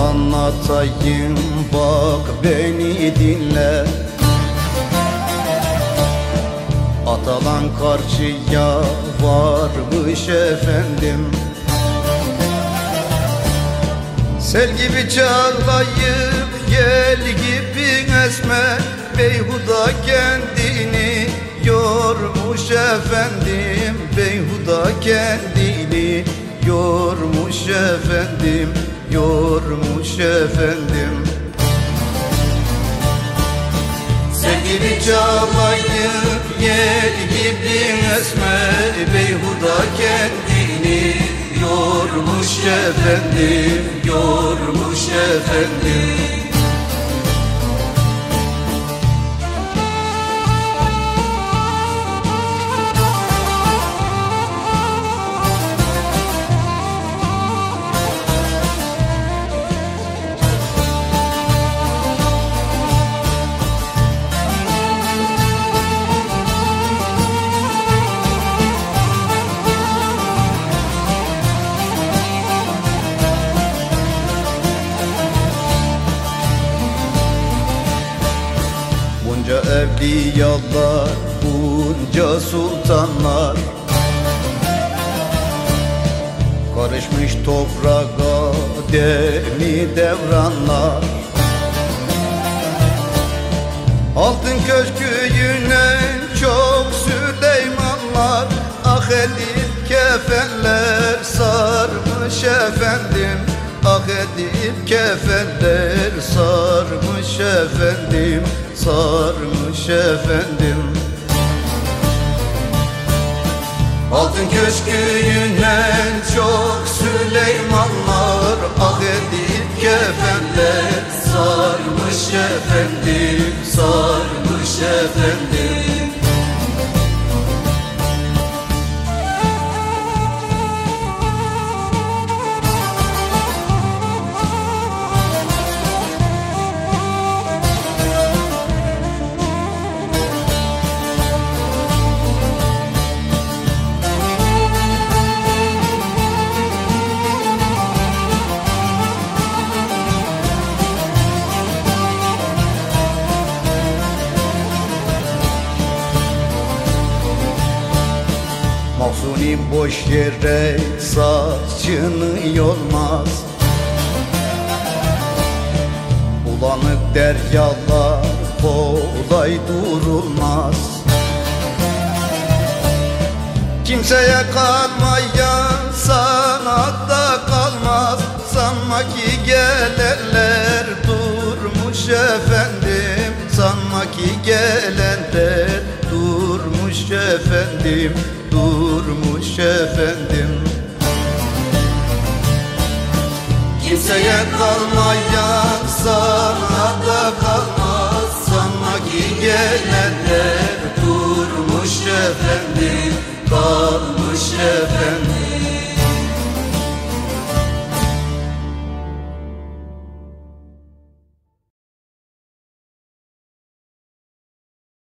Anlatayım bak beni dinle. Atalan karşıya varmış efendim. Sel gibi çağlayıp gel gibi esme Beyhuda kendini yormuş efendim. Beyhuda kendini yormuş efendim Yormuş efendim. Sel gibi çağlayıp gel gibi esme Beyhuda kendini yormuş efendim Yormuş efendim Bunca evliyalar, bunca sultanlar. Karışmış toprağa demi devranlar. Altın köşküyüne çok Süleymanlar. Ah edip kefenler sarmış efendim. Ah edip kefenler efendim Sarmış efendim. Altın köşküyünden çok Süleymanlar Ah edip kefenler sarmış efendim Sarmış efendim Mahzuni boş yere saçını yolmaz. Bulanık deryalar kolay durulmaz. Kimseye kalmayan sanatta kalmaz. Sanma ki gelenler durmuş efendim. Sanma ki gelenler durmuş efendim Durmuş efendim. Kimseye kalmayan sanatta kalmaz Sanma ki gelenler